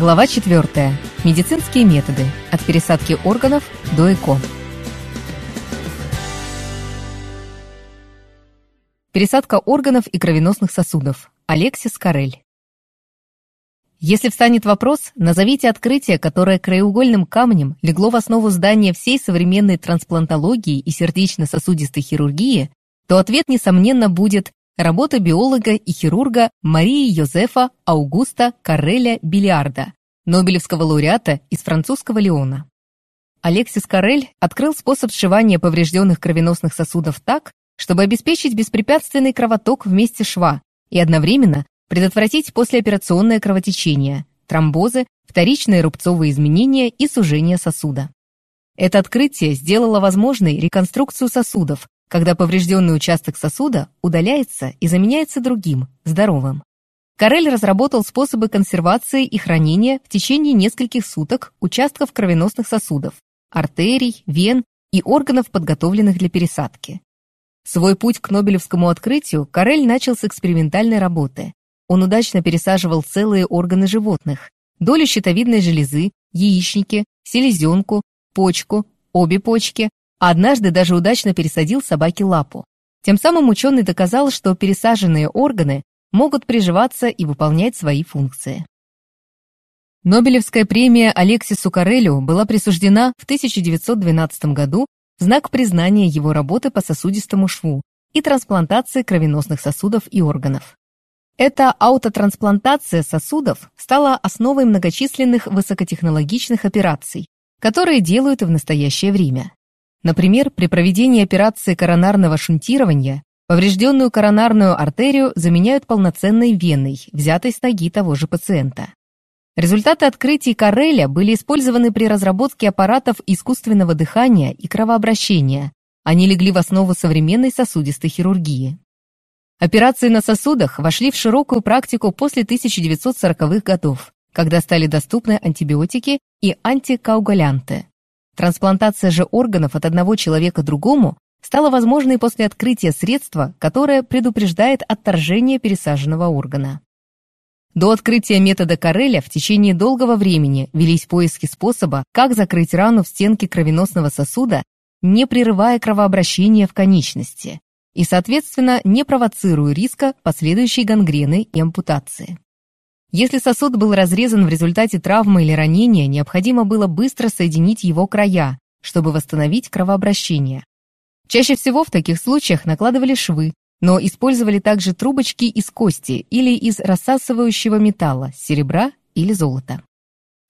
Глава 4. Медицинские методы. От пересадки органов до ЭКО. Пересадка органов и кровеносных сосудов. Алексис Карель. Если встанет вопрос, назовите открытие, которое краеугольным камнем легло в основу здания всей современной трансплантологии и сердечно-сосудистой хирургии, то ответ, несомненно, будет работа биолога и хирурга Марии Йозефа Аугуста Карреля Бильярда, Нобелевского лауреата из французского Леона. Алексис Карель открыл способ сшивания поврежденных кровеносных сосудов так, чтобы обеспечить беспрепятственный кровоток в месте шва и одновременно предотвратить послеоперационное кровотечение, тромбозы, вторичные рубцовые изменения и сужение сосуда. Это открытие сделало возможной реконструкцию сосудов, когда поврежденный участок сосуда удаляется и заменяется другим, здоровым. Карель разработал способы консервации и хранения в течение нескольких суток участков кровеносных сосудов, артерий, вен и органов, подготовленных для пересадки. Свой путь к Нобелевскому открытию Карель начал с экспериментальной работы, он удачно пересаживал целые органы животных, долю щитовидной железы, яичники, селезенку, почку, обе почки, а однажды даже удачно пересадил собаке лапу. Тем самым ученый доказал, что пересаженные органы могут приживаться и выполнять свои функции. Нобелевская премия Алексису Карелю была присуждена в 1912 году в знак признания его работы по сосудистому шву и трансплантации кровеносных сосудов и органов. Эта аутотрансплантация сосудов стала основой многочисленных высокотехнологичных операций, которые делают и в настоящее время. Например, при проведении операции коронарного шунтирования поврежденную коронарную артерию заменяют полноценной веной, взятой с ноги того же пациента. Результаты открытий Кареля были использованы при разработке аппаратов искусственного дыхания и кровообращения. Они легли в основу современной сосудистой хирургии. Операции на сосудах вошли в широкую практику после 1940-х годов, когда стали доступны антибиотики и антикоагулянты. Трансплантация же органов от одного человека другому стала возможной после открытия средства, которое предупреждает отторжение пересаженного органа. До открытия метода Кареля в течение долгого времени велись поиски способа, как закрыть рану в стенке кровеносного сосуда, не прерывая кровообращение в конечности и, соответственно, не провоцируя риска последующей гангрены и ампутации. Если сосуд был разрезан в результате травмы или ранения, необходимо было быстро соединить его края, чтобы восстановить кровообращение. Чаще всего в таких случаях накладывали швы, но использовали также трубочки из кости или из рассасывающего металла, серебра или золота.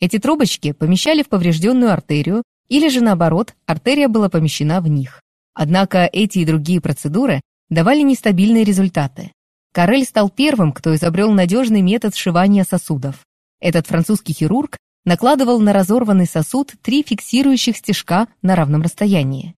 Эти трубочки помещали в поврежденную артерию, или же наоборот, артерия была помещена в них. Однако эти и другие процедуры давали нестабильные результаты. Карель стал первым, кто изобрел надежный метод сшивания сосудов. Этот французский хирург накладывал на разорванный сосуд три фиксирующих стежка на равном расстоянии.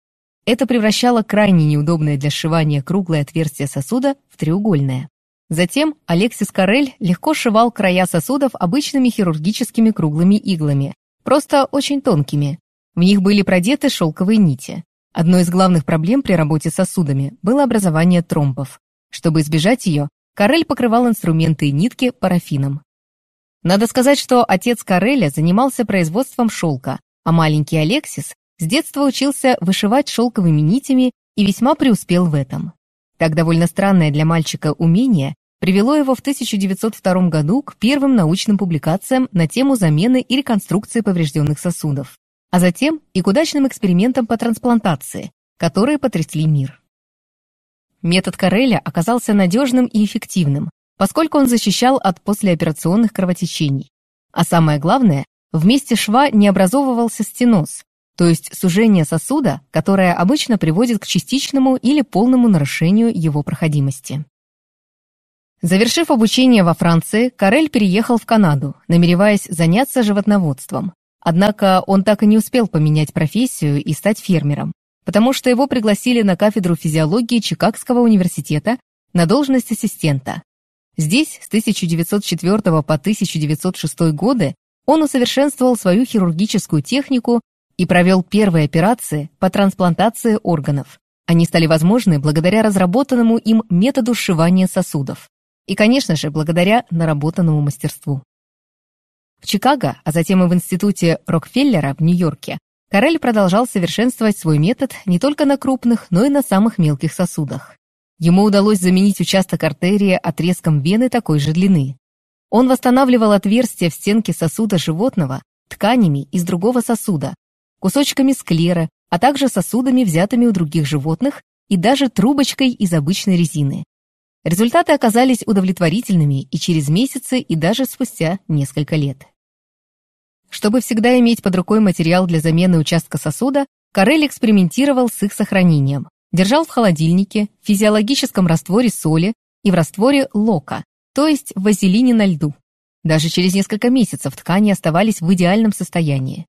Это превращало крайне неудобное для сшивания круглое отверстие сосуда в треугольное. Затем Алексис Карель легко сшивал края сосудов обычными хирургическими круглыми иглами, просто очень тонкими. В них были продеты шелковые нити. Одной из главных проблем при работе с сосудами было образование тромбов. Чтобы избежать ее, Карель покрывал инструменты и нитки парафином. Надо сказать, что отец Кареля занимался производством шелка, а маленький Алексис с детства учился вышивать шелковыми нитями и весьма преуспел в этом. Так довольно странное для мальчика умение привело его в 1902 году к первым научным публикациям на тему замены и реконструкции поврежденных сосудов а затем и к удачным экспериментам по трансплантации, которые потрясли мир. Метод Кареля оказался надежным и эффективным, поскольку он защищал от послеоперационных кровотечений. А самое главное, в месте шва не образовывался стеноз, то есть сужение сосуда, которое обычно приводит к частичному или полному нарушению его проходимости. Завершив обучение во Франции, Карель переехал в Канаду, намереваясь заняться животноводством. Однако он так и не успел поменять профессию и стать фермером, потому что его пригласили на кафедру физиологии Чикагского университета на должность ассистента. Здесь с 1904 по 1906 годы он усовершенствовал свою хирургическую технику и провел первые операции по трансплантации органов. Они стали возможны благодаря разработанному им методу сшивания сосудов и, конечно же, благодаря наработанному мастерству. В Чикаго, а затем и в институте Рокфеллера в Нью-Йорке, Карель продолжал совершенствовать свой метод не только на крупных, но и на самых мелких сосудах. Ему удалось заменить участок артерии отрезком вены такой же длины. Он восстанавливал отверстия в стенке сосуда животного тканями из другого сосуда, кусочками склера, а также сосудами, взятыми у других животных, и даже трубочкой из обычной резины. Результаты оказались удовлетворительными и через месяцы, и даже спустя несколько лет. Чтобы всегда иметь под рукой материал для замены участка сосуда, Карель экспериментировал с их сохранением. Держал в холодильнике, в физиологическом растворе соли и в растворе лока, то есть в вазелине на льду. Даже через несколько месяцев ткани оставались в идеальном состоянии.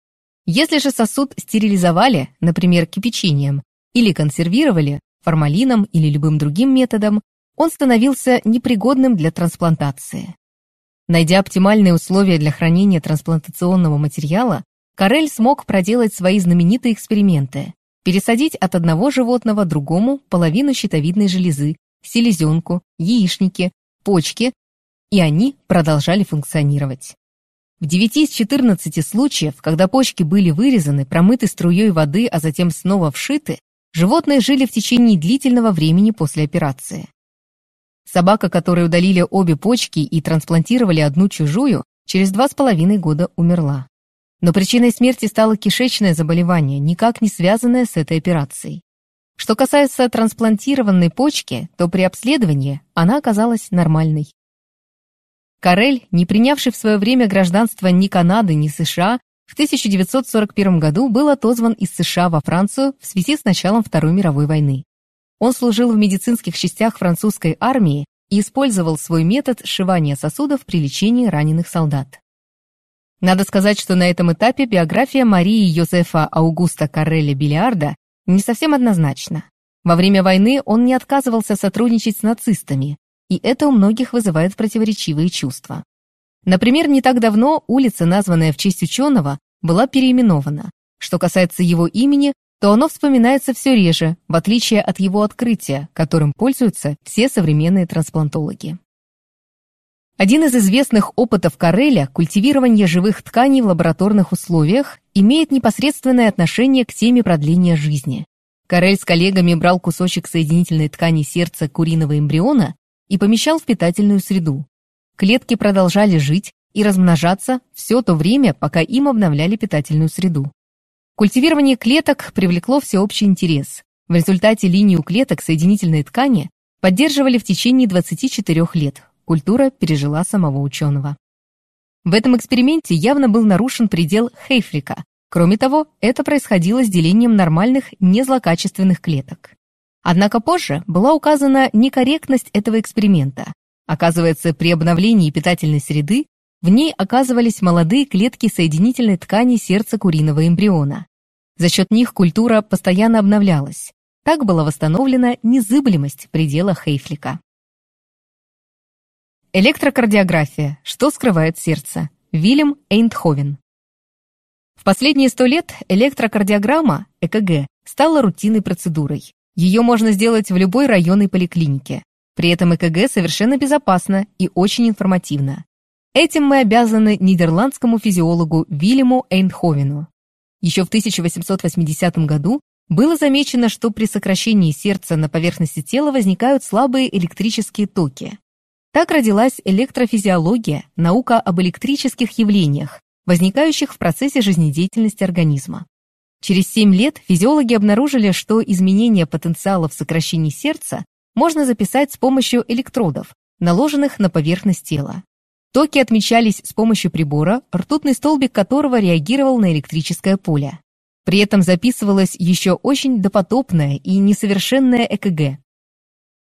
Если же сосуд стерилизовали, например, кипячением, или консервировали формалином или любым другим методом, он становился непригодным для трансплантации. Найдя оптимальные условия для хранения трансплантационного материала, Карель смог проделать свои знаменитые эксперименты, пересадить от одного животного другому половину щитовидной железы, селезенку, яичники, почки, и они продолжали функционировать. В 9 из 14 случаев, когда почки были вырезаны, промыты струей воды, а затем снова вшиты, животные жили в течение длительного времени после операции. Собака, которой удалили обе почки и трансплантировали одну чужую, через два с половиной года умерла. Но причиной смерти стало кишечное заболевание, никак не связанное с этой операцией. Что касается трансплантированной почки, то при обследовании она оказалась нормальной. Карель, не принявший в свое время гражданство ни Канады, ни США, в 1941 году был отозван из США во Францию в связи с началом Второй мировой войны. Он служил в медицинских частях французской армии и использовал свой метод сшивания сосудов при лечении раненых солдат. Надо сказать, что на этом этапе биография Марии Йозефа Аугуста Карреля Бильярда не совсем однозначна. Во время войны он не отказывался сотрудничать с нацистами, и это у многих вызывает противоречивые чувства. Например, не так давно улица, названная в честь ученого, была переименована. Что касается его имени, то оно вспоминается все реже, в отличие от его открытия, которым пользуются все современные трансплантологи. Один из известных опытов Кареля культивирование живых тканей в лабораторных условиях имеет непосредственное отношение к теме продления жизни. Карель с коллегами брал кусочек соединительной ткани сердца куриного эмбриона и помещал в питательную среду. Клетки продолжали жить и размножаться все то время, пока им обновляли питательную среду. Культивирование клеток привлекло всеобщий интерес. В результате линию клеток соединительной ткани поддерживали в течение 24 лет. Культура пережила самого ученого. В этом эксперименте явно был нарушен предел Хейфлика. Кроме того, это происходило с делением нормальных незлокачественных клеток. Однако позже была указана некорректность этого эксперимента. Оказывается, при обновлении питательной среды в ней оказывались молодые клетки соединительной ткани сердца куриного эмбриона. За счет них культура постоянно обновлялась. Так была восстановлена незыблемость предела Хейфлика. Электрокардиография. Что скрывает сердце? Вильям Эйнтховен. В последние сто лет электрокардиограмма, ЭКГ, стала рутинной процедурой. Ее можно сделать в любой районной поликлинике. При этом ЭКГ совершенно безопасно и очень информативно. Этим мы обязаны нидерландскому физиологу Вильяму Эйнховену. Еще в 1880 году было замечено, что при сокращении сердца на поверхности тела возникают слабые электрические токи. Так родилась электрофизиология, наука об электрических явлениях, возникающих в процессе жизнедеятельности организма. Через 7 лет физиологи обнаружили, что изменение потенциала в сокращении сердца можно записать с помощью электродов, наложенных на поверхность тела. Токи отмечались с помощью прибора, ртутный столбик которого реагировал на электрическое поле. При этом записывалось еще очень допотопное и несовершенное ЭКГ.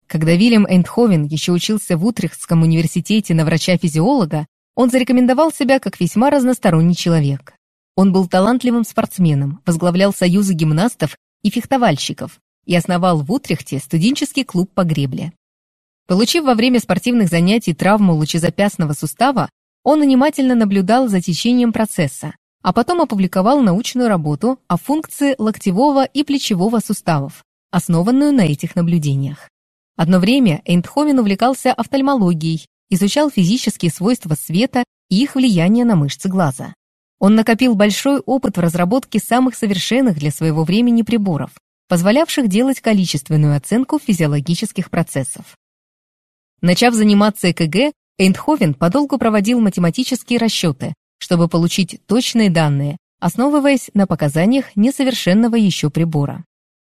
Когда Вильям Эйндховен еще учился в Утрехтском университете на врача-физиолога, он зарекомендовал себя как весьма разносторонний человек. Он был талантливым спортсменом, возглавлял союзы гимнастов и фехтовальщиков и основал в Утрехте студенческий клуб по гребле. Получив во время спортивных занятий травму лучезапястного сустава, он внимательно наблюдал за течением процесса, а потом опубликовал научную работу о функции локтевого и плечевого суставов, основанную на этих наблюдениях. Одно время Эйндховен увлекался офтальмологией, изучал физические свойства света и их влияние на мышцы глаза. Он накопил большой опыт в разработке самых совершенных для своего времени приборов, позволявших делать количественную оценку физиологических процессов. Начав заниматься ЭКГ, Эйндховен подолгу проводил математические расчеты, чтобы получить точные данные, основываясь на показаниях несовершенного еще прибора.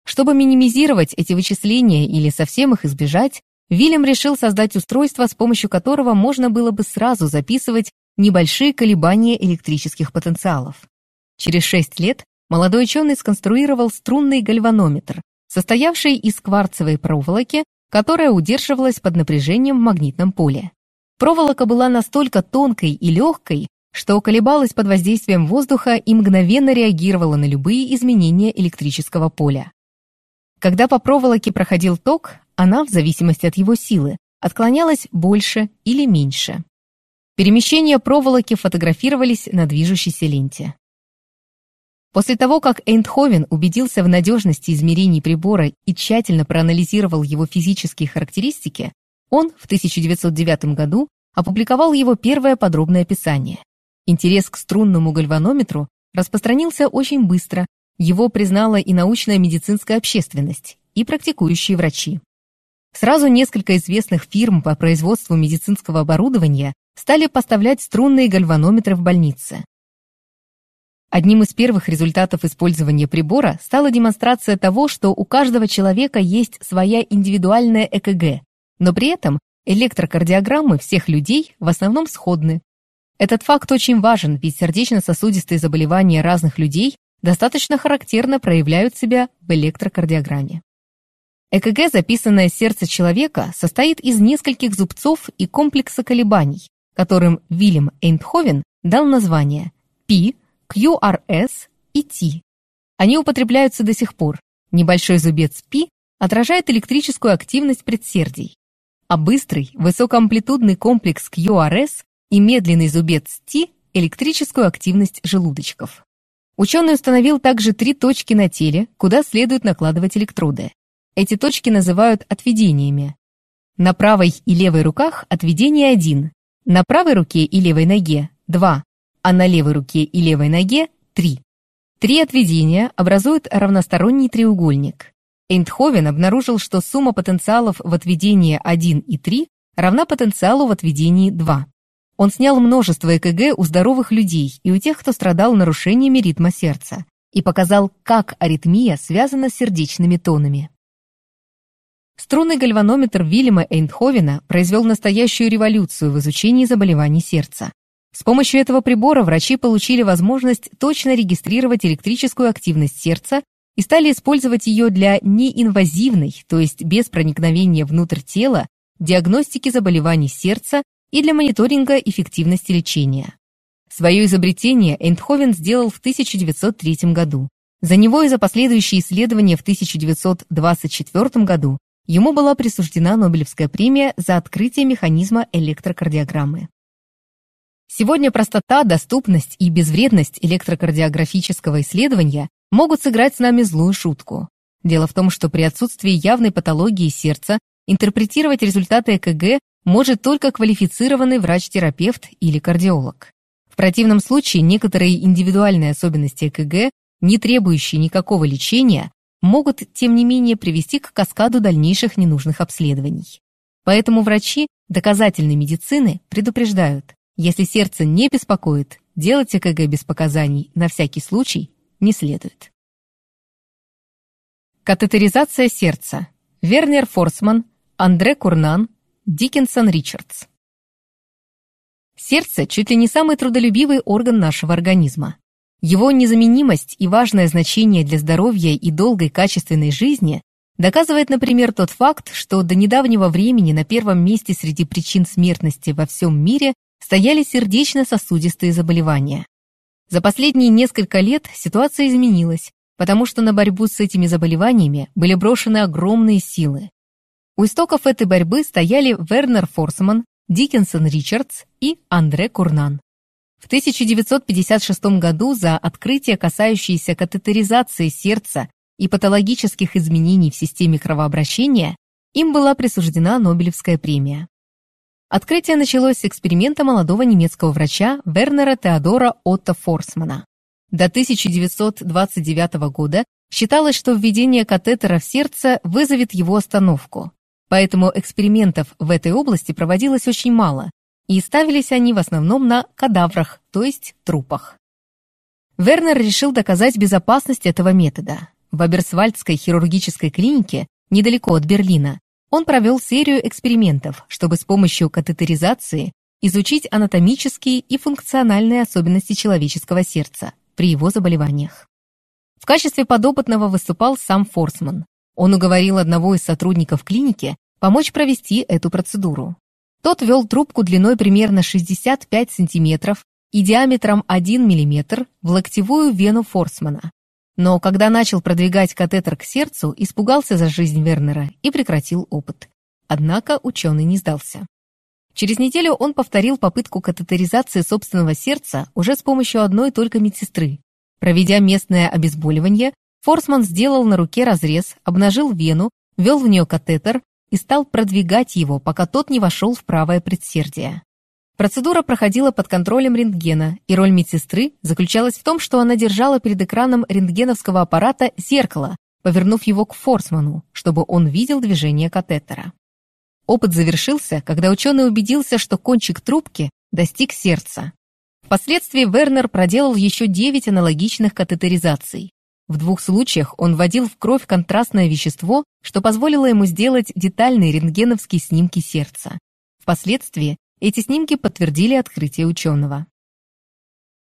Чтобы минимизировать эти вычисления или совсем их избежать, Вильям решил создать устройство, с помощью которого можно было бы сразу записывать небольшие колебания электрических потенциалов. Через 6 лет молодой ученый сконструировал струнный гальванометр, состоявший из кварцевой проволоки, которая удерживалась под напряжением в магнитном поле. Проволока была настолько тонкой и легкой, что колебалась под воздействием воздуха и мгновенно реагировала на любые изменения электрического поля. Когда по проволоке проходил ток, она, в зависимости от его силы, отклонялась больше или меньше. Перемещения проволоки фотографировались на движущейся ленте. После того, как Эйндховен убедился в надежности измерений прибора и тщательно проанализировал его физические характеристики, он в 1909 году опубликовал его первое подробное описание. Интерес к струнному гальванометру распространился очень быстро, его признала и научная медицинская общественность, и практикующие врачи. Сразу несколько известных фирм по производству медицинского оборудования стали поставлять струнные гальванометры в больницы. Одним из первых результатов использования прибора стала демонстрация того, что у каждого человека есть своя индивидуальная ЭКГ, но при этом электрокардиограммы всех людей в основном сходны. Этот факт очень важен, ведь сердечно-сосудистые заболевания разных людей достаточно характерно проявляют себя в электрокардиограмме. ЭКГ, записанное сердце человека, состоит из нескольких зубцов и комплекса колебаний, которым Вильям Эйндховен дал название P, QRS и T. Они употребляются до сих пор. Небольшой зубец P отражает электрическую активность предсердий, а быстрый, высокоамплитудный комплекс QRS и медленный зубец T – электрическую активность желудочков. Ученый установил также три точки на теле, куда следует накладывать электроды. Эти точки называют отведениями. На правой и левой руках отведение 1, на правой руке и левой ноге – 2, а на левой руке и левой ноге – 3. Три отведения образуют равносторонний треугольник. Эйндховен обнаружил, что сумма потенциалов в отведении 1 и 3 равна потенциалу в отведении 2. Он снял множество ЭКГ у здоровых людей и у тех, кто страдал нарушениями ритма сердца, и показал, как аритмия связана с сердечными тонами. Струнный гальванометр Вильяма Эйндховена произвел настоящую революцию в изучении заболеваний сердца. С помощью этого прибора врачи получили возможность точно регистрировать электрическую активность сердца и стали использовать ее для неинвазивной, то есть без проникновения внутрь тела, диагностики заболеваний сердца и для мониторинга эффективности лечения. Свое изобретение Эйндховен сделал в 1903 году. За него и за последующие исследования в 1924 году ему была присуждена Нобелевская премия за открытие механизма электрокардиограммы. Сегодня простота, доступность и безвредность электрокардиографического исследования могут сыграть с нами злую шутку. Дело в том, что при отсутствии явной патологии сердца интерпретировать результаты ЭКГ может только квалифицированный врач-терапевт или кардиолог. В противном случае некоторые индивидуальные особенности ЭКГ, не требующие никакого лечения, могут, тем не менее, привести к каскаду дальнейших ненужных обследований. Поэтому врачи доказательной медицины предупреждают, если сердце не беспокоит, делать ЭКГ без показаний на всякий случай не следует. Катетеризация сердца. Вернер Форсман, Андре Курнан, Диккенсон Ричардс. Сердце чуть ли не самый трудолюбивый орган нашего организма. Его незаменимость и важное значение для здоровья и долгой качественной жизни доказывает, например, тот факт, что до недавнего времени на первом месте среди причин смертности во всем мире стояли сердечно-сосудистые заболевания. За последние несколько лет ситуация изменилась, потому что на борьбу с этими заболеваниями были брошены огромные силы. У истоков этой борьбы стояли Вернер Форсман, Диккенсон Ричардс и Андре Курнан. В 1956 году за открытие, касающееся катетеризации сердца и патологических изменений в системе кровообращения, им была присуждена Нобелевская премия. Открытие началось с эксперимента молодого немецкого врача Вернера Теодора Отто Форсмана. До 1929 года считалось, что введение катетера в сердце вызовет его остановку. Поэтому экспериментов в этой области проводилось очень мало, и ставились они в основном на кадаврах, то есть трупах. Вернер решил доказать безопасность этого метода. В Аберсвальдской хирургической клинике, недалеко от Берлина, он провел серию экспериментов, чтобы с помощью катетеризации изучить анатомические и функциональные особенности человеческого сердца при его заболеваниях. В качестве подопытного выступал сам Форсман. Он уговорил одного из сотрудников клиники помочь провести эту процедуру. Тот вел трубку длиной примерно 65 сантиметров и диаметром 1 мм в локтевую вену Форсмана, но когда начал продвигать катетер к сердцу, испугался за жизнь Вернера и прекратил опыт. Однако ученый не сдался. Через неделю он повторил попытку катетеризации собственного сердца уже с помощью одной только медсестры. Проведя местное обезболивание, Форсман сделал на руке разрез, обнажил вену, ввел в нее катетер и стал продвигать его, пока тот не вошел в правое предсердие. Процедура проходила под контролем рентгена, и роль медсестры заключалась в том, что она держала перед экраном рентгеновского аппарата зеркало, повернув его к Форсману, чтобы он видел движение катетера. Опыт завершился, когда ученый убедился, что кончик трубки достиг сердца. Впоследствии Вернер проделал еще 9 аналогичных катетеризаций. В двух случаях он вводил в кровь контрастное вещество, что позволило ему сделать детальные рентгеновские снимки сердца. Впоследствии эти снимки подтвердили открытие ученого.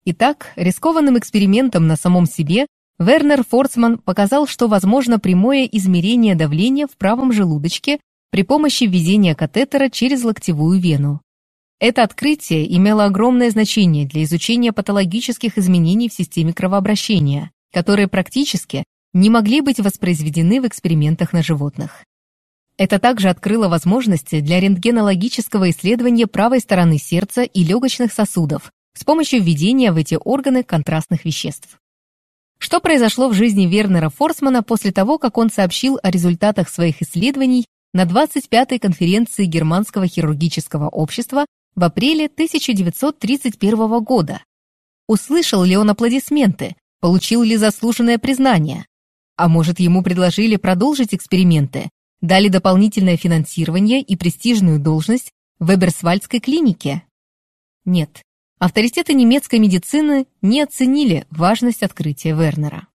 Итак, рискованным экспериментом на самом себе Вернер Форцман показал, что возможно прямое измерение давления в правом желудочке при помощи введения катетера через локтевую вену. Это открытие имело огромное значение для изучения патологических изменений в системе кровообращения, которые практически не могли быть воспроизведены в экспериментах на животных. Это также открыло возможности для рентгенологического исследования правой стороны сердца и легочных сосудов с помощью введения в эти органы контрастных веществ. Что произошло в жизни Вернера Форсмана после того, как он сообщил о результатах своих исследований на 25-й конференции Германского хирургического общества в апреле 1931 года? Услышал ли он аплодисменты? Получил ли заслуженное признание? А может, ему предложили продолжить эксперименты, дали дополнительное финансирование и престижную должность в Эберсвальдской клинике? Нет, авторитеты немецкой медицины не оценили важность открытия Вернера.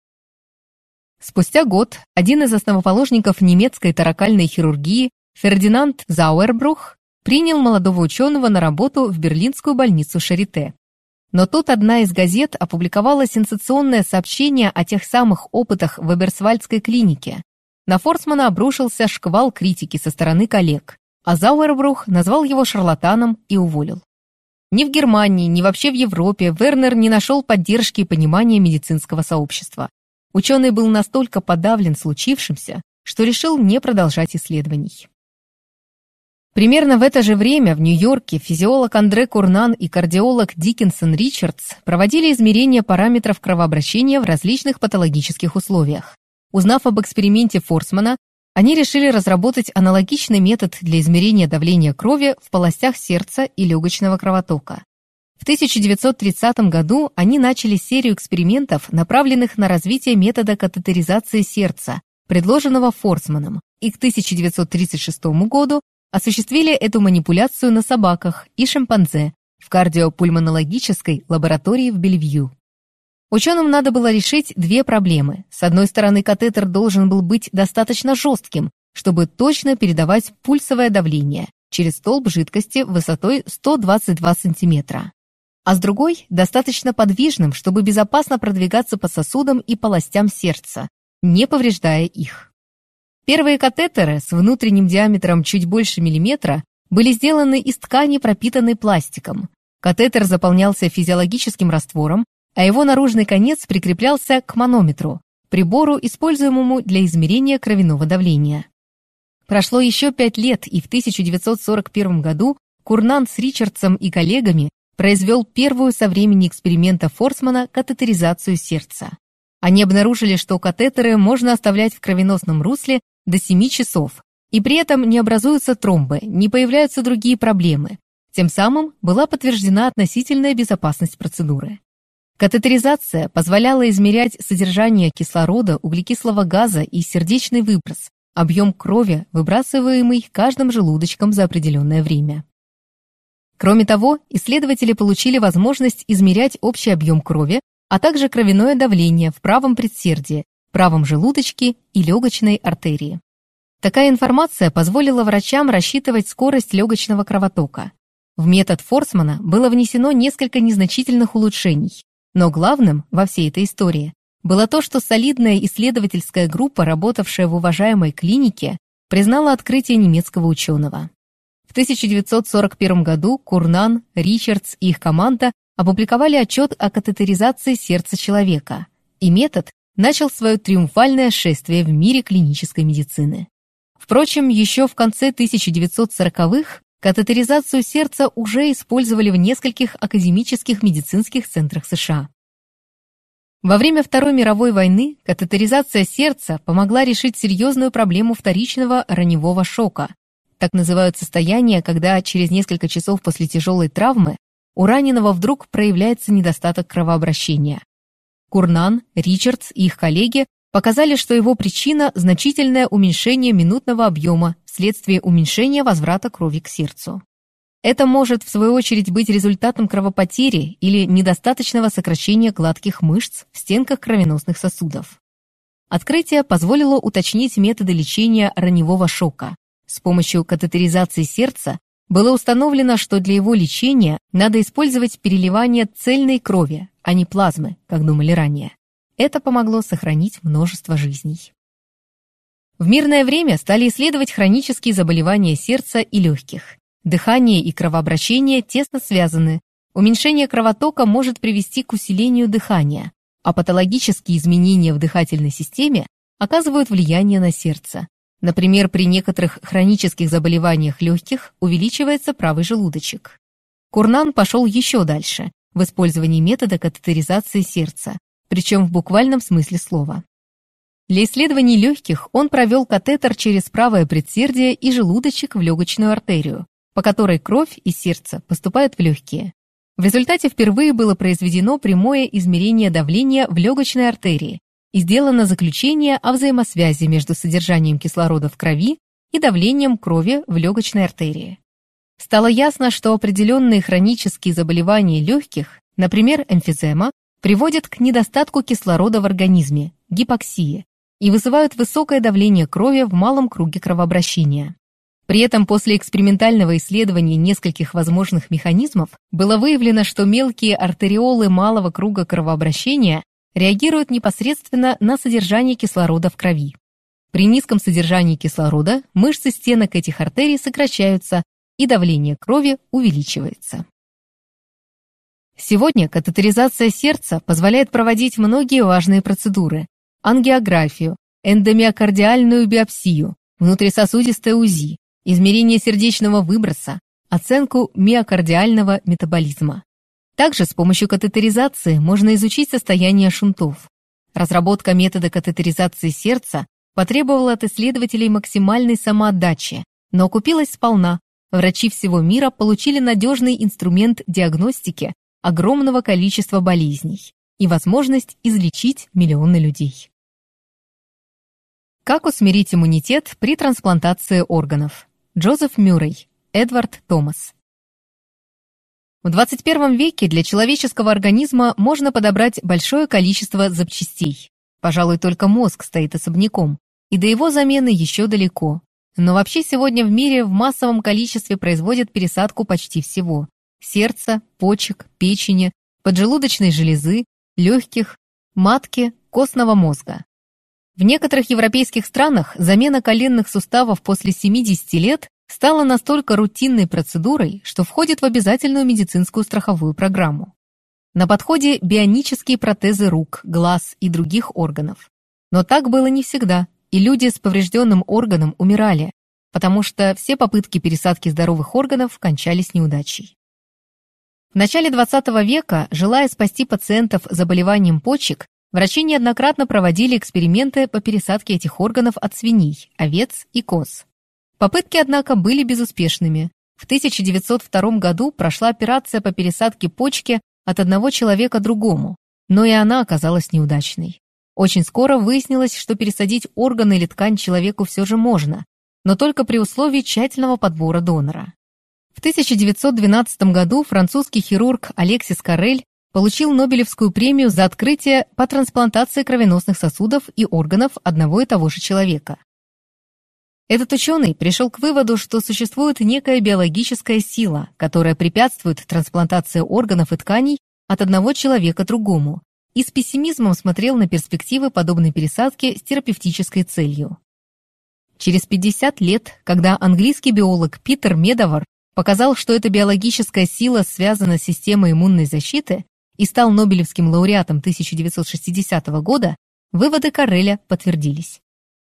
Спустя год один из основоположников немецкой таракальной хирургии Фердинанд Зауэрбрух принял молодого ученого на работу в берлинскую больницу Шарите. Но тут одна из газет опубликовала сенсационное сообщение о тех самых опытах в Эберсвальдской клинике, на Форсмана обрушился шквал критики со стороны коллег, а Зауэрбрух назвал его шарлатаном и уволил. Ни в Германии, ни вообще в Европе Вернер не нашел поддержки и понимания медицинского сообщества. Ученый был настолько подавлен случившимся, что решил не продолжать исследований. Примерно в это же время в Нью-Йорке физиолог Андре Курнан и кардиолог Диккенсон Ричардс проводили измерения параметров кровообращения в различных патологических условиях. Узнав об эксперименте Форсмана, они решили разработать аналогичный метод для измерения давления крови в полостях сердца и легочного кровотока. В 1930 году они начали серию экспериментов, направленных на развитие метода катетеризации сердца, предложенного Форсманом, и к 1936 году осуществили эту манипуляцию на собаках и шимпанзе в кардиопульмонологической лаборатории в Бельвью. Ученым надо было решить две проблемы. С одной стороны, катетер должен был быть достаточно жестким, чтобы точно передавать пульсовое давление через столб жидкости высотой 122 см. А с другой, достаточно подвижным, чтобы безопасно продвигаться по сосудам и полостям сердца, не повреждая их. Первые катетеры с внутренним диаметром чуть больше миллиметра были сделаны из ткани, пропитанной пластиком. Катетер заполнялся физиологическим раствором, а его наружный конец прикреплялся к манометру, прибору, используемому для измерения кровяного давления. Прошло еще пять лет, и в 1941 году Курнан с Ричардсом и коллегами произвел первую со времени эксперимента Форсмана катетеризацию сердца. Они обнаружили, что катетеры можно оставлять в кровеносном русле до 7 часов, и при этом не образуются тромбы, не появляются другие проблемы. Тем самым была подтверждена относительная безопасность процедуры. Катетеризация позволяла измерять содержание кислорода, углекислого газа и сердечный выброс, объем крови, выбрасываемый каждым желудочком за определенное время. Кроме того, исследователи получили возможность измерять общий объем крови, а также кровяное давление в правом предсердии, правом желудочке и легочной артерии. Такая информация позволила врачам рассчитывать скорость легочного кровотока. В метод Форсмана было внесено несколько незначительных улучшений, но главным во всей этой истории было то, что солидная исследовательская группа, работавшая в уважаемой клинике, признала открытие немецкого ученого. В 1941 году Курнан, Ричардс и их команда опубликовали отчет о катетеризации сердца человека, и метод начал свое триумфальное шествие в мире клинической медицины. Впрочем, еще в конце 1940-х катетеризацию сердца уже использовали в нескольких академических медицинских центрах США. Во время Второй мировой войны катетеризация сердца помогла решить серьезную проблему вторичного раневого шока. Так называют состояние, когда через несколько часов после тяжелой травмы у раненого вдруг проявляется недостаток кровообращения. Курнан, Ричардс и их коллеги показали, что его причина – значительное уменьшение минутного объема вследствие уменьшения возврата крови к сердцу. Это может, в свою очередь, быть результатом кровопотери или недостаточного сокращения гладких мышц в стенках кровеносных сосудов. Открытие позволило уточнить методы лечения раневого шока. С помощью катетеризации сердца было установлено, что для его лечения надо использовать переливание цельной крови, а не плазмы, как думали ранее. Это помогло сохранить множество жизней. В мирное время стали исследовать хронические заболевания сердца и легких. Дыхание и кровообращение тесно связаны. Уменьшение кровотока может привести к усилению дыхания, а патологические изменения в дыхательной системе оказывают влияние на сердце. Например, при некоторых хронических заболеваниях легких увеличивается правый желудочек. Курнан пошел еще дальше в использовании метода катетеризации сердца, причем в буквальном смысле слова. Для исследований легких он провел катетер через правое предсердие и желудочек в легочную артерию, по которой кровь из сердца поступает в легкие. В результате впервые было произведено прямое измерение давления в легочной артерии и сделано заключение о взаимосвязи между содержанием кислорода в крови и давлением крови в легочной артерии. Стало ясно, что определенные хронические заболевания легких, например, эмфизема, приводят к недостатку кислорода в организме, гипоксии, и вызывают высокое давление крови в малом круге кровообращения. При этом после экспериментального исследования нескольких возможных механизмов было выявлено, что мелкие артериолы малого круга кровообращения реагируют непосредственно на содержание кислорода в крови. При низком содержании кислорода мышцы стенок этих артерий сокращаются, и давление крови увеличивается. Сегодня катетеризация сердца позволяет проводить многие важные процедуры – ангиографию, эндомиокардиальную биопсию, внутрисосудистое УЗИ, измерение сердечного выброса, оценку миокардиального метаболизма. Также с помощью катетеризации можно изучить состояние шунтов. Разработка метода катетеризации сердца потребовала от исследователей максимальной самоотдачи, но окупилась сполна. Врачи всего мира получили надежный инструмент диагностики огромного количества болезней и возможность излечить миллионы людей. Как усмирить иммунитет при трансплантации органов? Джозеф Мюррей, Эдвард Томас. В 21 веке для человеческого организма можно подобрать большое количество запчастей. Пожалуй, только мозг стоит особняком, и до его замены еще далеко. Но вообще сегодня в мире в массовом количестве производят пересадку почти всего. Сердца, почек, печени, поджелудочной железы, легких, матки, костного мозга. В некоторых европейских странах замена коленных суставов после 70 лет стала настолько рутинной процедурой, что входит в обязательную медицинскую страховую программу. На подходе бионические протезы рук, глаз и других органов. Но так было не всегда, и люди с поврежденным органом умирали, потому что все попытки пересадки здоровых органов кончались неудачей. В начале 20 века, желая спасти пациентов заболеванием почек, Врачи неоднократно проводили эксперименты по пересадке этих органов от свиней, овец и коз. Попытки, однако, были безуспешными. В 1902 году прошла операция по пересадке почки от одного человека другому, но и она оказалась неудачной. Очень скоро выяснилось, что пересадить орган или ткань человеку все же можно, но только при условии тщательного подбора донора. В 1912 году французский хирург Алексис Карель получил Нобелевскую премию за открытие по трансплантации кровеносных сосудов и органов одного и того же человека. Этот ученый пришел к выводу, что существует некая биологическая сила, которая препятствует трансплантации органов и тканей от одного человека другому, и с пессимизмом смотрел на перспективы подобной пересадки с терапевтической целью. Через 50 лет, когда английский биолог Питер Медовар показал, что эта биологическая сила связана с системой иммунной защиты и стал Нобелевским лауреатом 1960 года, выводы Карреля подтвердились.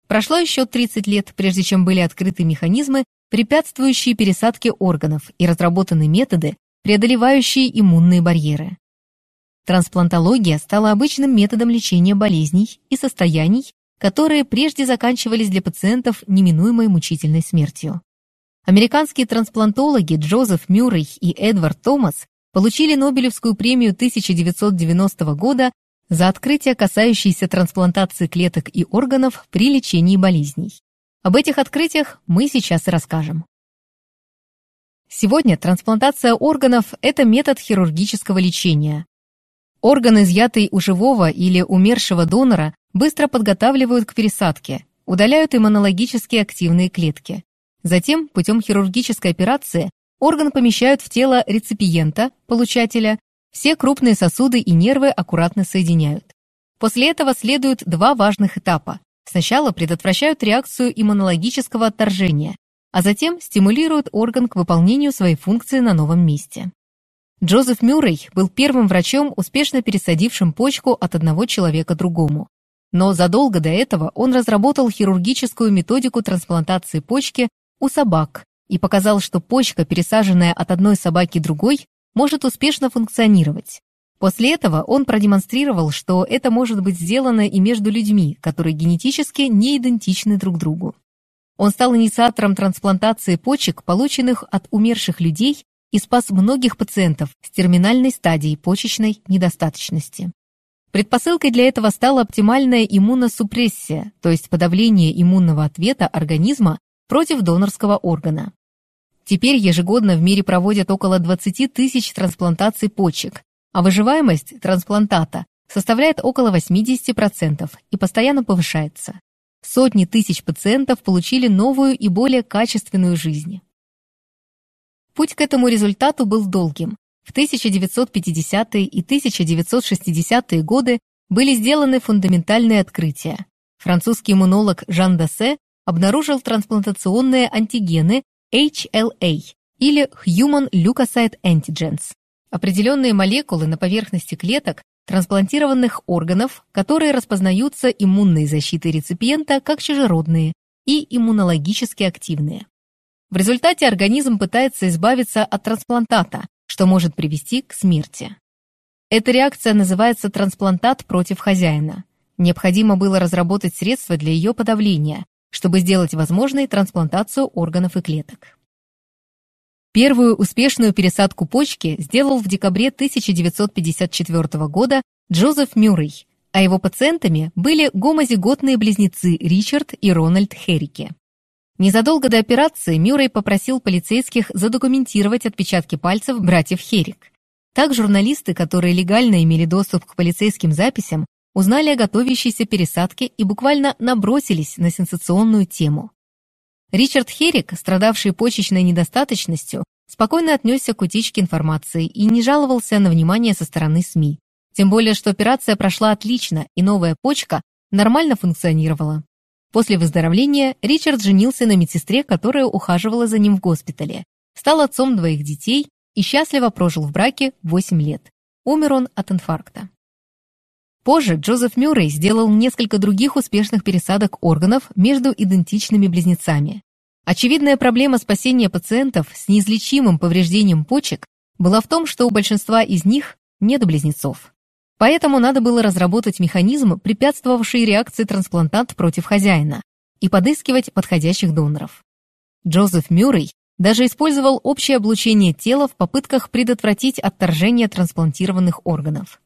Прошло еще 30 лет, прежде чем были открыты механизмы, препятствующие пересадке органов и разработаны методы, преодолевающие иммунные барьеры. Трансплантология стала обычным методом лечения болезней и состояний, которые прежде заканчивались для пациентов неминуемой мучительной смертью. Американские трансплантологи Джозеф Мюррей и Эдвард Томас получили Нобелевскую премию 1990 года за открытия, касающиеся трансплантации клеток и органов при лечении болезней. Об этих открытиях мы сейчас и расскажем. Сегодня трансплантация органов – это метод хирургического лечения. Орган, изъятый у живого или умершего донора, быстро подготавливают к пересадке, удаляют иммунологически активные клетки. Затем, путем хирургической операции, орган помещают в тело реципиента, получателя, все крупные сосуды и нервы аккуратно соединяют. После этого следуют два важных этапа. Сначала предотвращают реакцию иммунологического отторжения, а затем стимулируют орган к выполнению своей функции на новом месте. Джозеф Мюррей был первым врачом, успешно пересадившим почку от одного человека другому. Но задолго до этого он разработал хирургическую методику трансплантации почки у собак и показал, что почка, пересаженная от одной собаки другой, может успешно функционировать. После этого он продемонстрировал, что это может быть сделано и между людьми, которые генетически не идентичны друг другу. Он стал инициатором трансплантации почек, полученных от умерших людей, и спас многих пациентов с терминальной стадией почечной недостаточности. Предпосылкой для этого стала оптимальная иммуносупрессия, то есть подавление иммунного ответа организма против донорского органа. Теперь ежегодно в мире проводят около 20 тысяч трансплантаций почек, а выживаемость трансплантата составляет около 80% и постоянно повышается. Сотни тысяч пациентов получили новую и более качественную жизнь. Путь к этому результату был долгим. В 1950-е и 1960-е годы были сделаны фундаментальные открытия. Французский иммунолог Жан Дассе обнаружил трансплантационные антигены HLA или Human Leukocyte Antigens, определенные молекулы на поверхности клеток трансплантированных органов, которые распознаются иммунной защитой реципиента как чужеродные и иммунологически активные. В результате организм пытается избавиться от трансплантата, что может привести к смерти. Эта реакция называется трансплантат против хозяина. Необходимо было разработать средства для ее подавления, чтобы сделать возможной трансплантацию органов и клеток. Первую успешную пересадку почки сделал в декабре 1954 года Джозеф Мюррей, а его пациентами были гомозиготные близнецы Ричард и Рональд Херрике. Незадолго до операции Мюррей попросил полицейских задокументировать отпечатки пальцев братьев Херик. Так журналисты, которые легально имели доступ к полицейским записям, узнали о готовящейся пересадке и буквально набросились на сенсационную тему. Ричард Херик, страдавший почечной недостаточностью, спокойно отнесся к утечке информации и не жаловался на внимание со стороны СМИ. Тем более, что операция прошла отлично, и новая почка нормально функционировала. После выздоровления Ричард женился на медсестре, которая ухаживала за ним в госпитале, стал отцом двоих детей и счастливо прожил в браке 8 лет. Умер он от инфаркта. Позже Джозеф Мюррей сделал несколько других успешных пересадок органов между идентичными близнецами. Очевидная проблема спасения пациентов с неизлечимым повреждением почек была в том, что у большинства из них нет близнецов. Поэтому надо было разработать механизм, препятствовавший реакции трансплантант против хозяина, и подыскивать подходящих доноров. Джозеф Мюррей даже использовал общее облучение тела в попытках предотвратить отторжение трансплантированных органов.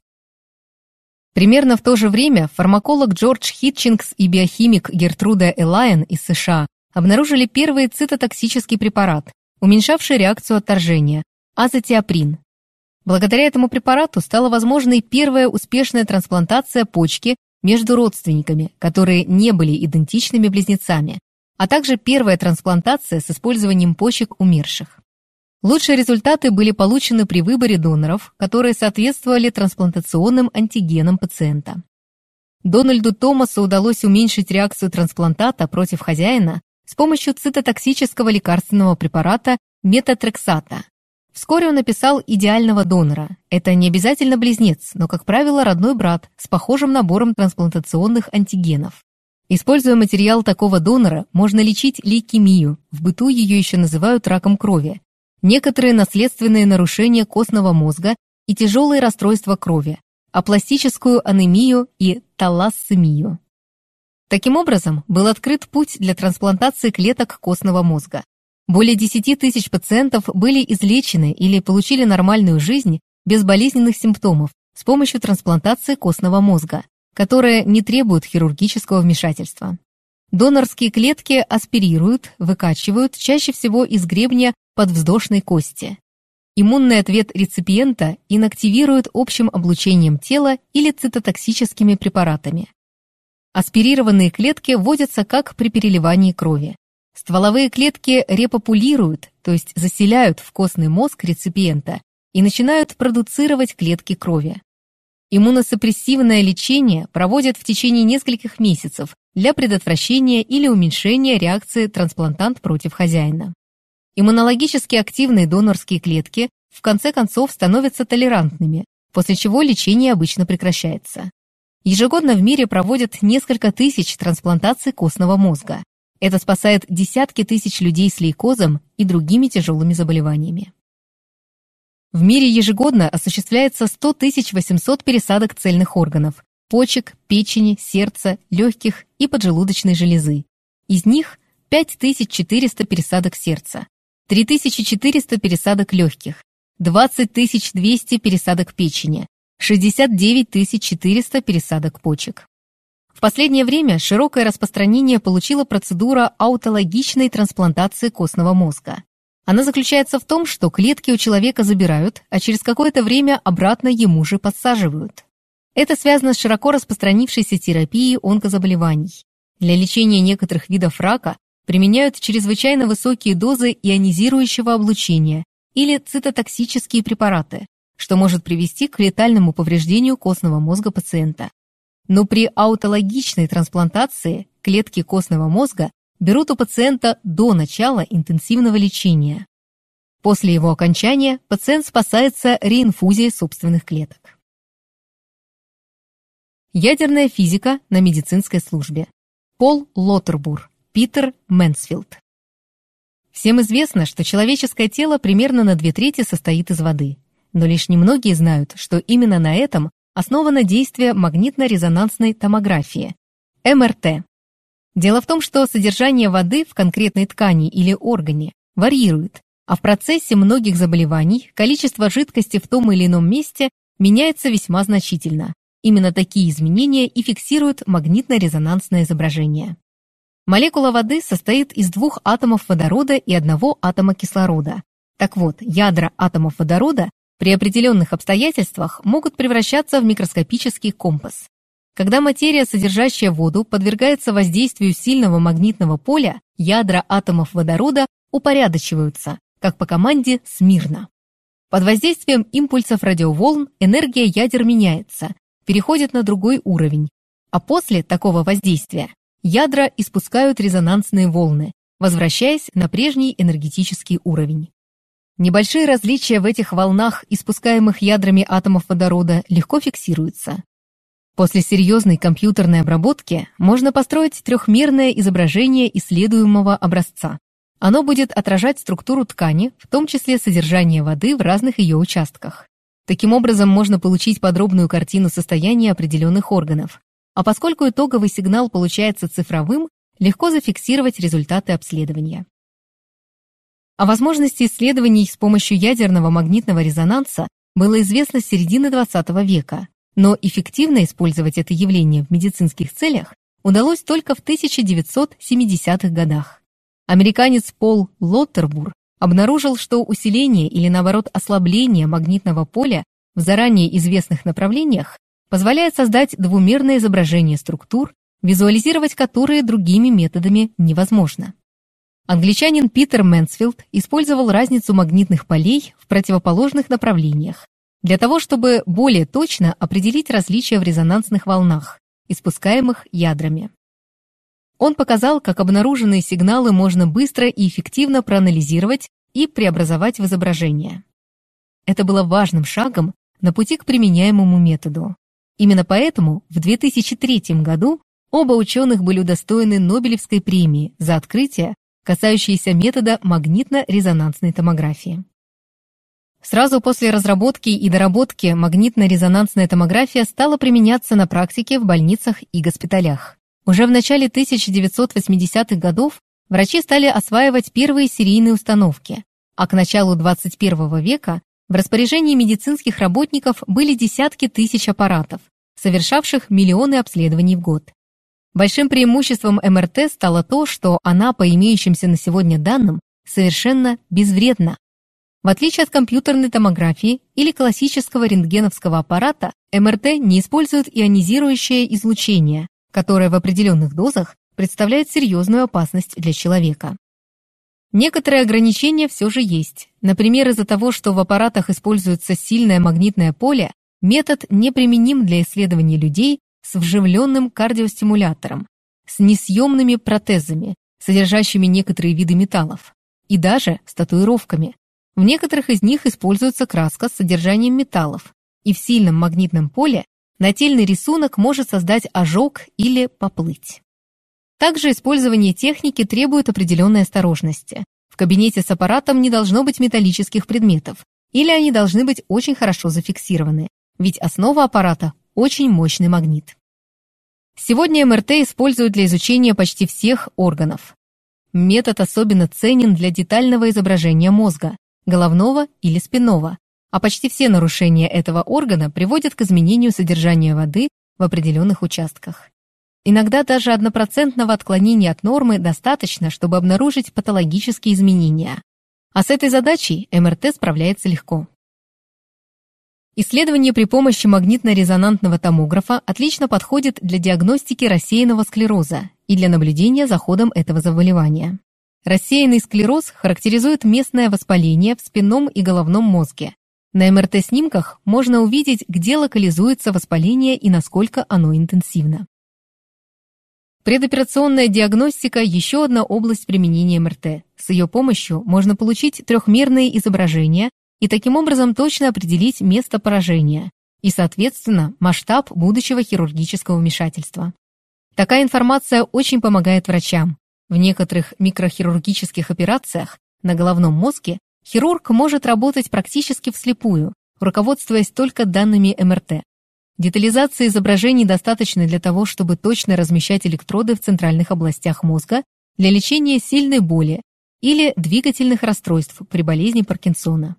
Примерно в то же время фармаколог Джордж Хитчингс и биохимик Гертруда Элайен из США обнаружили первый цитотоксический препарат, уменьшавший реакцию отторжения – азотиаприн. Благодаря этому препарату стала возможной первая успешная трансплантация почки между родственниками, которые не были идентичными близнецами, а также первая трансплантация с использованием почек умерших. Лучшие результаты были получены при выборе доноров, которые соответствовали трансплантационным антигенам пациента. Дональду Томасу удалось уменьшить реакцию трансплантата против хозяина с помощью цитотоксического лекарственного препарата метатрексата. Вскоре он написал идеального донора. Это не обязательно близнец, но, как правило, родной брат с похожим набором трансплантационных антигенов. Используя материал такого донора, можно лечить лейкемию, в быту ее еще называют раком крови, некоторые наследственные нарушения костного мозга и тяжелые расстройства крови, апластическую анемию и талассемию. Таким образом, был открыт путь для трансплантации клеток костного мозга. Более 10 тысяч пациентов были излечены или получили нормальную жизнь без болезненных симптомов с помощью трансплантации костного мозга, которая не требует хирургического вмешательства. Донорские клетки аспирируют, выкачивают чаще всего из гребня подвздошной кости. Иммунный ответ реципиента инактивируют общим облучением тела или цитотоксическими препаратами. Аспирированные клетки вводятся как при переливании крови. Стволовые клетки репопулируют, то есть заселяют в костный мозг реципиента и начинают продуцировать клетки крови. Иммуносупрессивное лечение проводят в течение нескольких месяцев для предотвращения или уменьшения реакции трансплантант против хозяина. Иммунологически активные донорские клетки в конце концов становятся толерантными, после чего лечение обычно прекращается. Ежегодно в мире проводят несколько тысяч трансплантаций костного мозга. Это спасает десятки тысяч людей с лейкозом и другими тяжелыми заболеваниями. В мире ежегодно осуществляется 100 800 пересадок цельных органов – почек, печени, сердца, легких и поджелудочной железы. Из них 5400 пересадок сердца, 3400 пересадок легких, 20 200 пересадок печени, 69 400 пересадок почек. В последнее время широкое распространение получила процедура аутологичной трансплантации костного мозга. Она заключается в том, что клетки у человека забирают, а через какое-то время обратно ему же подсаживают. Это связано с широко распространившейся терапией онкозаболеваний. Для лечения некоторых видов рака применяют чрезвычайно высокие дозы ионизирующего облучения или цитотоксические препараты, что может привести к летальному повреждению костного мозга пациента. Но при аутологичной трансплантации клетки костного мозга берут у пациента до начала интенсивного лечения. После его окончания пациент спасается реинфузией собственных клеток. Ядерная физика на медицинской службе. Пол Лоттербур, Питер Мэнсфилд. Всем известно, что человеческое тело примерно на две трети состоит из воды, но лишь немногие знают, что именно на этом основано действие магнитно-резонансной томографии, МРТ. Дело в том, что содержание воды в конкретной ткани или органе варьирует, а в процессе многих заболеваний количество жидкости в том или ином месте меняется весьма значительно. Именно такие изменения и фиксируют магнитно-резонансное изображение. Молекула воды состоит из двух атомов водорода и одного атома кислорода. Так вот, ядра атомов водорода при определенных обстоятельствах могут превращаться в микроскопический компас. Когда материя, содержащая воду, подвергается воздействию сильного магнитного поля, ядра атомов водорода упорядочиваются, как по команде «смирно». Под воздействием импульсов радиоволн энергия ядер меняется, переходит на другой уровень, а после такого воздействия ядра испускают резонансные волны, возвращаясь на прежний энергетический уровень. Небольшие различия в этих волнах, испускаемых ядрами атомов водорода, легко фиксируются. После серьезной компьютерной обработки можно построить трехмерное изображение исследуемого образца. Оно будет отражать структуру ткани, в том числе содержание воды в разных ее участках. Таким образом, можно получить подробную картину состояния определенных органов. А поскольку итоговый сигнал получается цифровым, легко зафиксировать результаты обследования. О возможности исследований с помощью ядерного магнитного резонанса было известно с середины XX века, но эффективно использовать это явление в медицинских целях удалось только в 1970-х годах. Американец Пол Лоттербур обнаружил, что усиление или наоборот ослабление магнитного поля в заранее известных направлениях позволяет создать двумерное изображение структур, визуализировать которые другими методами невозможно. Англичанин Питер Мэнсфилд использовал разницу магнитных полей в противоположных направлениях для того, чтобы более точно определить различия в резонансных волнах, испускаемых ядрами. Он показал, как обнаруженные сигналы можно быстро и эффективно проанализировать и преобразовать в изображение. Это было важным шагом на пути к применяемому методу. Именно поэтому в 2003 году оба ученых были удостоены Нобелевской премии за открытие, касающееся метода магнитно-резонансной томографии. Сразу после разработки и доработки магнитно-резонансная томография стала применяться на практике в больницах и госпиталях. Уже в начале 1980-х годов врачи стали осваивать первые серийные установки, а к началу 21 века в распоряжении медицинских работников были десятки тысяч аппаратов, совершавших миллионы обследований в год. Большим преимуществом МРТ стало то, что она, по имеющимся на сегодня данным, совершенно безвредна. В отличие от компьютерной томографии или классического рентгеновского аппарата, МРТ не использует ионизирующее излучение, которое в определенных дозах представляет серьезную опасность для человека. Некоторые ограничения все же есть. Например, из-за того, что в аппаратах используется сильное магнитное поле, метод неприменим для исследования людей с вживленным кардиостимулятором, с несъемными протезами, содержащими некоторые виды металлов, и даже с татуировками. В некоторых из них используется краска с содержанием металлов, и в сильном магнитном поле нательный рисунок может создать ожог или поплыть. Также использование техники требует определенной осторожности. В кабинете с аппаратом не должно быть металлических предметов, или они должны быть очень хорошо зафиксированы, ведь основа аппарата – очень мощный магнит. Сегодня МРТ используют для изучения почти всех органов. Метод особенно ценен для детального изображения мозга, головного или спинного, а почти все нарушения этого органа приводят к изменению содержания воды в определенных участках. Иногда даже однопроцентного отклонения от нормы достаточно, чтобы обнаружить патологические изменения. А с этой задачей МРТ справляется легко. Исследование при помощи магнитно-резонантного томографа отлично подходит для диагностики рассеянного склероза и для наблюдения за ходом этого заболевания. Рассеянный склероз характеризует местное воспаление в спинном и головном мозге. На МРТ-снимках можно увидеть, где локализуется воспаление и насколько оно интенсивно. Предоперационная диагностика – еще одна область применения МРТ. С ее помощью можно получить трехмерные изображения и таким образом точно определить место поражения и, соответственно, масштаб будущего хирургического вмешательства. Такая информация очень помогает врачам. В некоторых микрохирургических операциях на головном мозге хирург может работать практически вслепую, руководствуясь только данными МРТ. Детализации изображений достаточно для того, чтобы точно размещать электроды в центральных областях мозга для лечения сильной боли или двигательных расстройств при болезни Паркинсона.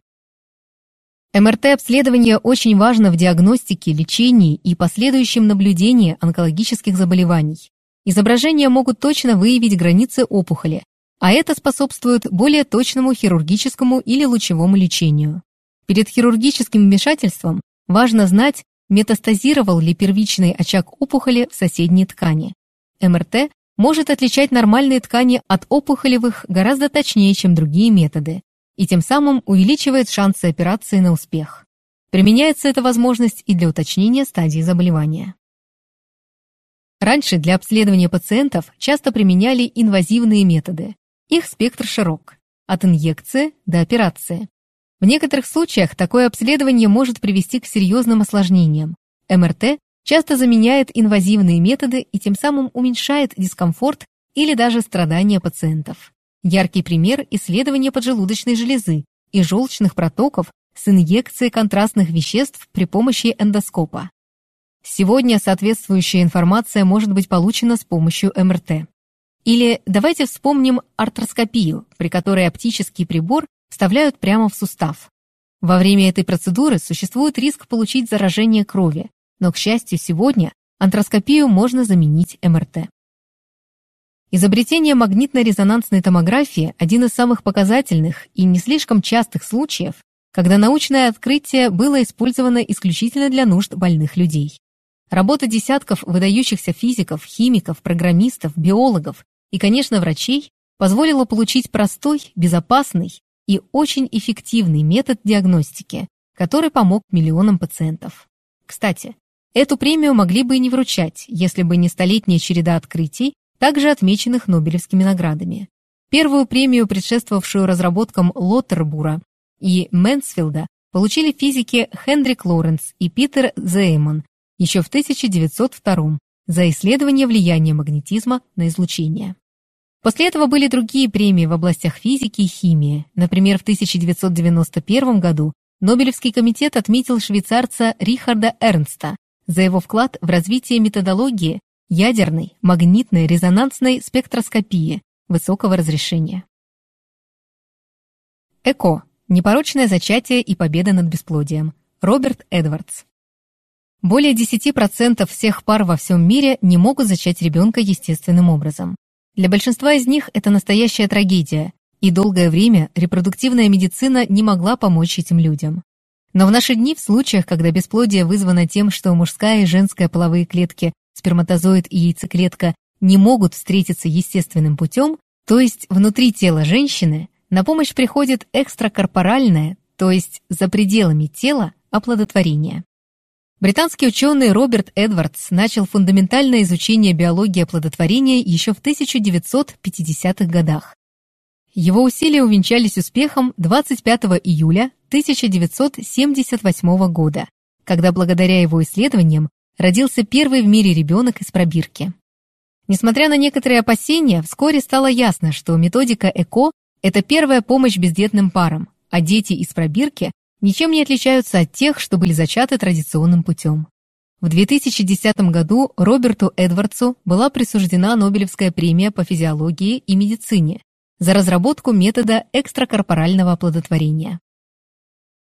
МРТ-обследование очень важно в диагностике, лечении и последующем наблюдении онкологических заболеваний. Изображения могут точно выявить границы опухоли, а это способствует более точному хирургическому или лучевому лечению. Перед хирургическим вмешательством важно знать, метастазировал ли первичный очаг опухоли в соседней ткани. МРТ может отличать нормальные ткани от опухолевых гораздо точнее, чем другие методы, и тем самым увеличивает шансы операции на успех. Применяется эта возможность и для уточнения стадии заболевания. Раньше для обследования пациентов часто применяли инвазивные методы. Их спектр широк, от инъекции до операции. В некоторых случаях такое обследование может привести к серьезным осложнениям. МРТ часто заменяет инвазивные методы и тем самым уменьшает дискомфорт или даже страдания пациентов. Яркий пример – исследование поджелудочной железы и желчных протоков с инъекцией контрастных веществ при помощи эндоскопа. Сегодня соответствующая информация может быть получена с помощью МРТ. Или давайте вспомним артроскопию, при которой оптический прибор вставляют прямо в сустав. Во время этой процедуры существует риск получить заражение крови, но, к счастью, сегодня антроскопию можно заменить МРТ. Изобретение магнитно-резонансной томографии – один из самых показательных и не слишком частых случаев, когда научное открытие было использовано исключительно для нужд больных людей. Работа десятков выдающихся физиков, химиков, программистов, биологов и, конечно, врачей позволила получить простой, безопасный и очень эффективный метод диагностики, который помог миллионам пациентов. Кстати, эту премию могли бы и не вручать, если бы не столетняя череда открытий, также отмеченных Нобелевскими наградами. Первую премию, предшествовавшую разработкам Лоттербура и Мэнсфилда, получили физики Хендрик Лоренц и Питер Зейман еще в 1902 за исследование влияния магнетизма на излучение. После этого были другие премии в областях физики и химии. Например, в 1991 году Нобелевский комитет отметил швейцарца Рихарда Эрнста за его вклад в развитие методологии ядерной, магнитной, резонансной спектроскопии высокого разрешения. ЭКО – непорочное зачатие и победа над бесплодием. Роберт Эдвардс. Более 10% всех пар во всем мире не могут зачать ребенка естественным образом. Для большинства из них это настоящая трагедия, и долгое время репродуктивная медицина не могла помочь этим людям. Но в наши дни в случаях, когда бесплодие вызвано тем, что мужская и женская половые клетки, сперматозоид и яйцеклетка не могут встретиться естественным путем, то есть внутри тела женщины, на помощь приходит экстракорпоральное, то есть за пределами тела, оплодотворение. Британский ученый Роберт Эдвардс начал фундаментальное изучение биологии оплодотворения еще в 1950-х годах. Его усилия увенчались успехом 25 июля 1978 года, когда благодаря его исследованиям родился первый в мире ребенок из пробирки. Несмотря на некоторые опасения, вскоре стало ясно, что методика ЭКО – это первая помощь бездетным парам, а дети из пробирки ничем не отличаются от тех, что были зачаты традиционным путем. В 2010 году Роберту Эдвардсу была присуждена Нобелевская премия по физиологии и медицине за разработку метода экстракорпорального оплодотворения.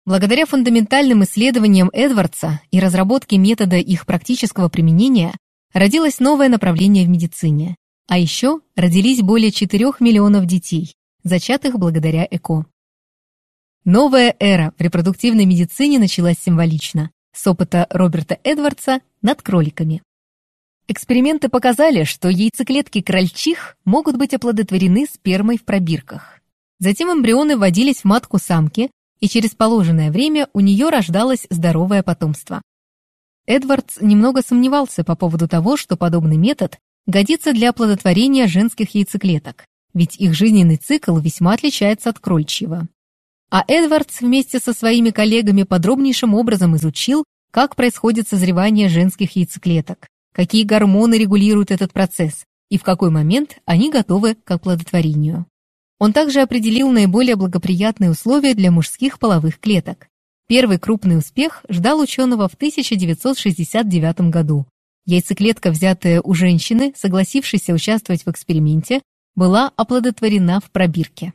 Благодаря фундаментальным исследованиям Эдвардса и разработке метода их практического применения родилось новое направление в медицине, а еще родились более 4 миллионов детей, зачатых благодаря ЭКО. Новая эра в репродуктивной медицине началась символично, с опыта Роберта Эдвардса над кроликами. Эксперименты показали, что яйцеклетки крольчих могут быть оплодотворены спермой в пробирках. Затем эмбрионы вводились в матку самки, и через положенное время у нее рождалось здоровое потомство. Эдвардс немного сомневался по поводу того, что подобный метод годится для оплодотворения женских яйцеклеток, ведь их жизненный цикл весьма отличается от крольчьего. А Эдвардс вместе со своими коллегами подробнейшим образом изучил, как происходит созревание женских яйцеклеток, какие гормоны регулируют этот процесс и в какой момент они готовы к оплодотворению. Он также определил наиболее благоприятные условия для мужских половых клеток. Первый крупный успех ждал ученого в 1969 году. Яйцеклетка, взятая у женщины, согласившейся участвовать в эксперименте, была оплодотворена в пробирке.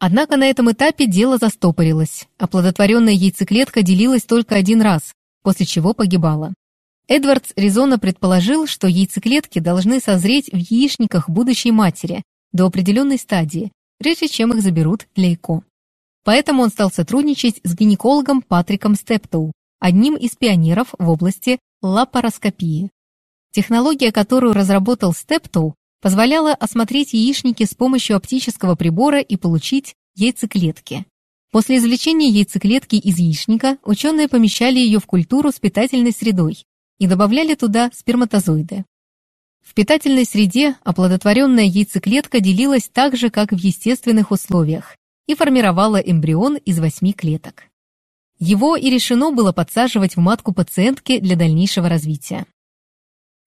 Однако на этом этапе дело застопорилось. Оплодотворенная яйцеклетка делилась только один раз, после чего погибала. Эдвардс резонно предположил, что яйцеклетки должны созреть в яичниках будущей матери до определенной стадии, прежде чем их заберут для ЭКО. Поэтому он стал сотрудничать с гинекологом Патриком Стептоу, одним из пионеров в области лапароскопии. Технология, которую разработал Стептоу, позволяла осмотреть яичники с помощью оптического прибора и получить яйцеклетки. После извлечения яйцеклетки из яичника ученые помещали ее в культуру с питательной средой и добавляли туда сперматозоиды. В питательной среде оплодотворенная яйцеклетка делилась так же, как в естественных условиях, и формировала эмбрион из восьми клеток. Его и решено было подсаживать в матку пациентки для дальнейшего развития.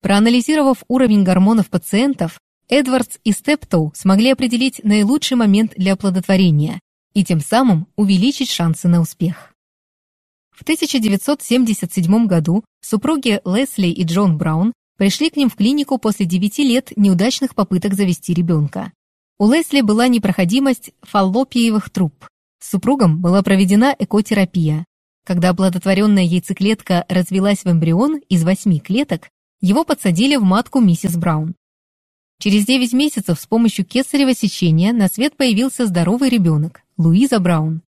Проанализировав уровень гормонов пациентов, Эдвардс и Стептоу смогли определить наилучший момент для оплодотворения и тем самым увеличить шансы на успех. В 1977 году супруги Лесли и Джон Браун пришли к ним в клинику после 9 лет неудачных попыток завести ребенка. У Лесли была непроходимость фаллопиевых труб. С супругом была проведена экотерапия. Когда оплодотворенная яйцеклетка развелась в эмбрион из восьми клеток, его подсадили в матку миссис Браун. Через 9 месяцев с помощью кесарево сечения на свет появился здоровый ребенок, Луиза Браун.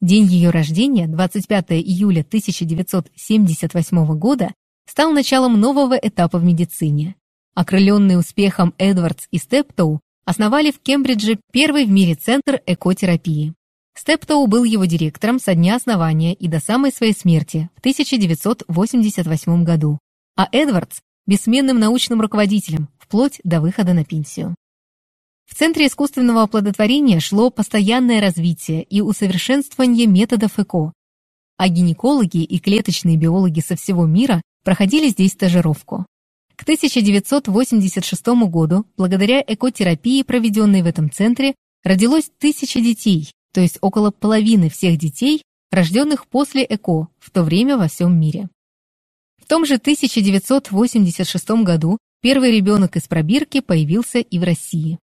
День ее рождения, 25 июля 1978 года, стал началом нового этапа в медицине. Окрыленные успехом Эдвардс и Стептоу основали в Кембридже первый в мире центр экотерапии. Стептоу был его директором со дня основания и до самой своей смерти в 1988 году, а Эдвардс – бессменным научным руководителем вплоть до выхода на пенсию. В Центре искусственного оплодотворения шло постоянное развитие и усовершенствование методов ЭКО, а гинекологи и клеточные биологи со всего мира проходили здесь стажировку. К 1986 году, благодаря экотерапии, проведенной в этом центре, родилось тысяча детей, то есть около половины всех детей, рожденных после ЭКО, в то время во всем мире. В том же 1986 году первый ребенок из пробирки появился и в России.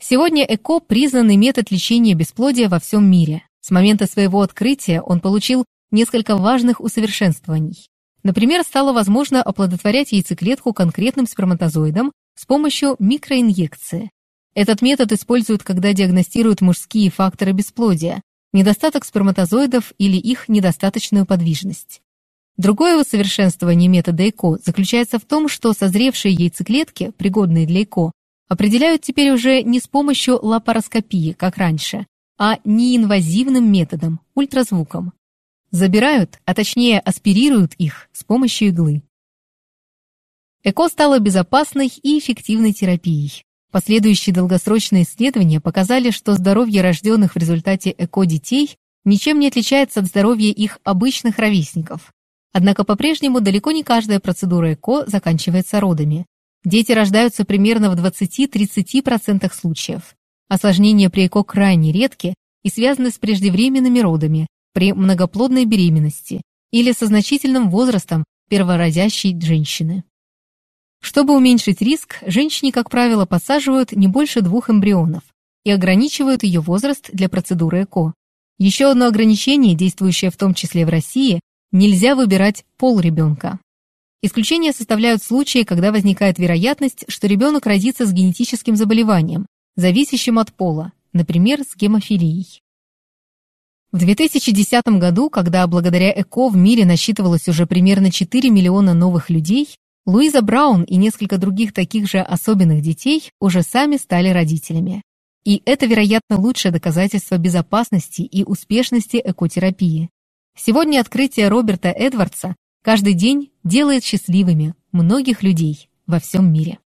Сегодня ЭКО – признанный метод лечения бесплодия во всем мире. С момента своего открытия он получил несколько важных усовершенствований. Например, стало возможно оплодотворять яйцеклетку конкретным сперматозоидом с помощью микроинъекции. Этот метод используют, когда диагностируют мужские факторы бесплодия, недостаток сперматозоидов или их недостаточную подвижность. Другое усовершенствование метода ЭКО заключается в том, что созревшие яйцеклетки, пригодные для ЭКО, определяют теперь уже не с помощью лапароскопии, как раньше, а неинвазивным методом, ультразвуком забирают, а точнее аспирируют их с помощью иглы. ЭКО стало безопасной и эффективной терапией. Последующие долгосрочные исследования показали, что здоровье рожденных в результате ЭКО детей ничем не отличается от здоровья их обычных ровесников. Однако по-прежнему далеко не каждая процедура ЭКО заканчивается родами. Дети рождаются примерно в 20-30% случаев. Осложнения при ЭКО крайне редки и связаны с преждевременными родами, при многоплодной беременности или со значительным возрастом первородящей женщины. Чтобы уменьшить риск, женщине, как правило, подсаживают не больше двух эмбрионов и ограничивают ее возраст для процедуры ЭКО. Еще одно ограничение, действующее в том числе в России, нельзя выбирать пол ребенка. Исключения составляют случаи, когда возникает вероятность, что ребенок родится с генетическим заболеванием, зависящим от пола, например, с гемофилией. В 2010 году, когда благодаря ЭКО в мире насчитывалось уже примерно 4 миллиона новых людей, Луиза Браун и несколько других таких же особенных детей уже сами стали родителями. И это, вероятно, лучшее доказательство безопасности и успешности экотерапии. Сегодня открытие Роберта Эдвардса каждый день делает счастливыми многих людей во всем мире.